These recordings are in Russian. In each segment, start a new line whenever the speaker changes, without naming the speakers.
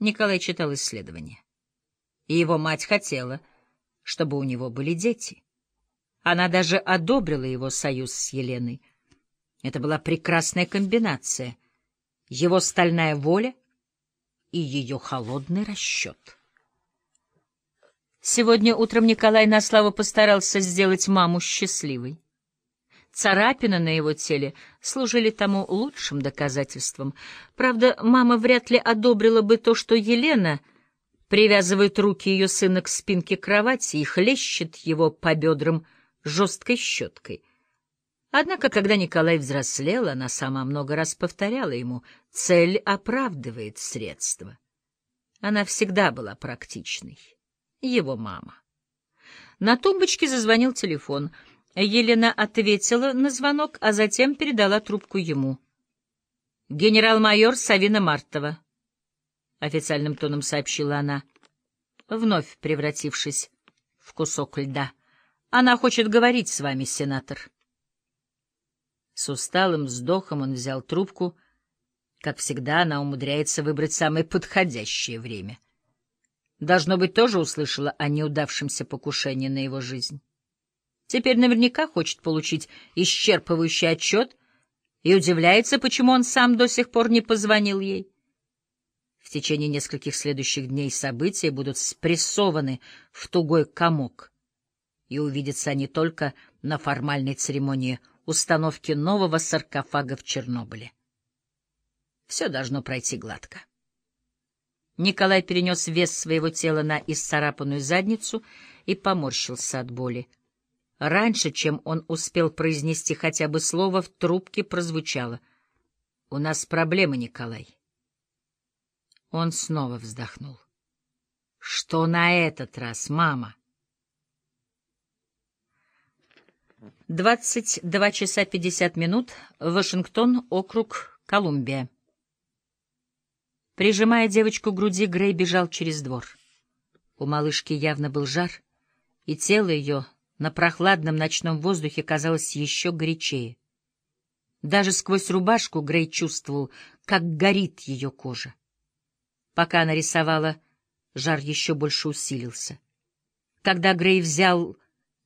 Николай читал исследования. И его мать хотела, чтобы у него были дети. Она даже одобрила его союз с Еленой. Это была прекрасная комбинация. Его стальная воля и ее холодный расчет. Сегодня утром Николай на славу постарался сделать маму счастливой. Царапины на его теле служили тому лучшим доказательством. Правда, мама вряд ли одобрила бы то, что Елена привязывает руки ее сына к спинке кровати и хлещет его по бедрам жесткой щеткой. Однако, когда Николай взрослел, она сама много раз повторяла ему «цель оправдывает средства». Она всегда была практичной. Его мама. На тумбочке зазвонил телефон — Елена ответила на звонок, а затем передала трубку ему. «Генерал-майор Савина Мартова», — официальным тоном сообщила она, вновь превратившись в кусок льда. «Она хочет говорить с вами, сенатор». С усталым вздохом он взял трубку. Как всегда, она умудряется выбрать самое подходящее время. Должно быть, тоже услышала о неудавшемся покушении на его жизнь. Теперь наверняка хочет получить исчерпывающий отчет и удивляется, почему он сам до сих пор не позвонил ей. В течение нескольких следующих дней события будут спрессованы в тугой комок, и увидятся они только на формальной церемонии установки нового саркофага в Чернобыле. Все должно пройти гладко. Николай перенес вес своего тела на исцарапанную задницу и поморщился от боли. Раньше, чем он успел произнести хотя бы слово, в трубке прозвучало. — У нас проблемы, Николай. Он снова вздохнул. — Что на этот раз, мама? Двадцать два часа пятьдесят минут. Вашингтон, округ Колумбия. Прижимая девочку к груди, Грей бежал через двор. У малышки явно был жар, и тело ее на прохладном ночном воздухе казалось еще горячее. Даже сквозь рубашку Грей чувствовал, как горит ее кожа. Пока она рисовала, жар еще больше усилился. Когда Грей взял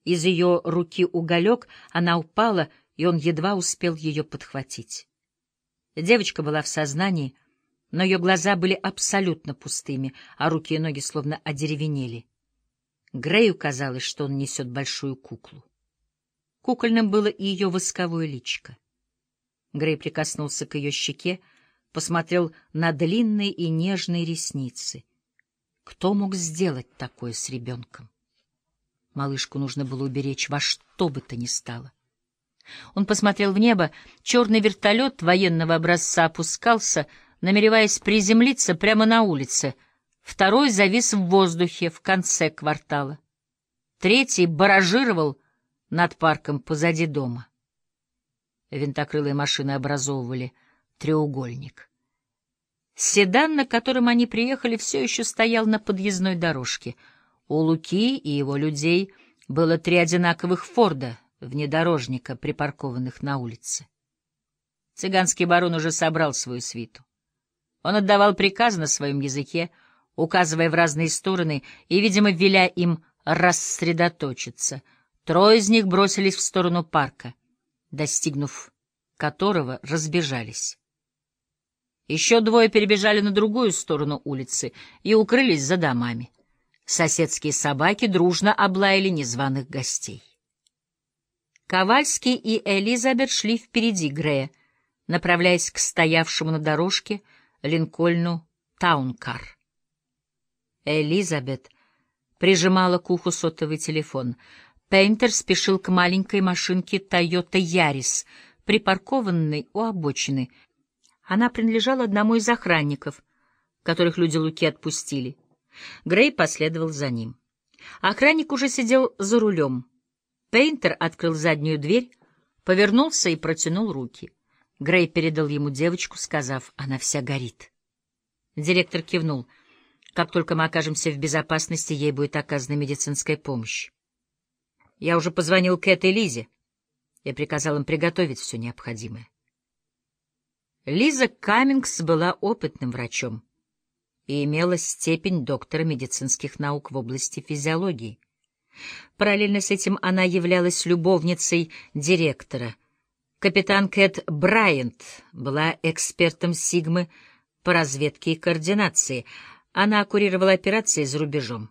из ее руки уголек, она упала, и он едва успел ее подхватить. Девочка была в сознании, но ее глаза были абсолютно пустыми, а руки и ноги словно одеревенели. Грею казалось, что он несет большую куклу. Кукольным было и ее восковое личико. Грей прикоснулся к ее щеке, посмотрел на длинные и нежные ресницы. Кто мог сделать такое с ребенком? Малышку нужно было уберечь во что бы то ни стало. Он посмотрел в небо, черный вертолет военного образца опускался, намереваясь приземлиться прямо на улице — Второй завис в воздухе в конце квартала. Третий баражировал над парком позади дома. Винтокрылые машины образовывали треугольник. Седан, на котором они приехали, все еще стоял на подъездной дорожке. У Луки и его людей было три одинаковых «Форда» внедорожника, припаркованных на улице. Цыганский барон уже собрал свою свиту. Он отдавал приказ на своем языке — указывая в разные стороны и, видимо, веля им рассредоточиться. Трое из них бросились в сторону парка, достигнув которого разбежались. Еще двое перебежали на другую сторону улицы и укрылись за домами. Соседские собаки дружно облаяли незваных гостей. Ковальский и Элизабет шли впереди Грея, направляясь к стоявшему на дорожке Линкольну Таункар. Элизабет прижимала к уху сотовый телефон. Пейнтер спешил к маленькой машинке Toyota Yaris, припаркованной у обочины. Она принадлежала одному из охранников, которых люди Луки отпустили. Грей последовал за ним. Охранник уже сидел за рулем. Пейнтер открыл заднюю дверь, повернулся и протянул руки. Грей передал ему девочку, сказав, она вся горит. Директор кивнул — как только мы окажемся в безопасности, ей будет оказана медицинская помощь. Я уже позвонил Кэт и Лизе и приказал им приготовить все необходимое. Лиза Каммингс была опытным врачом. и имела степень доктора медицинских наук в области физиологии. Параллельно с этим она являлась любовницей директора. Капитан Кэт Брайант была экспертом Сигмы по разведке и координации. Она курировала операции за рубежом.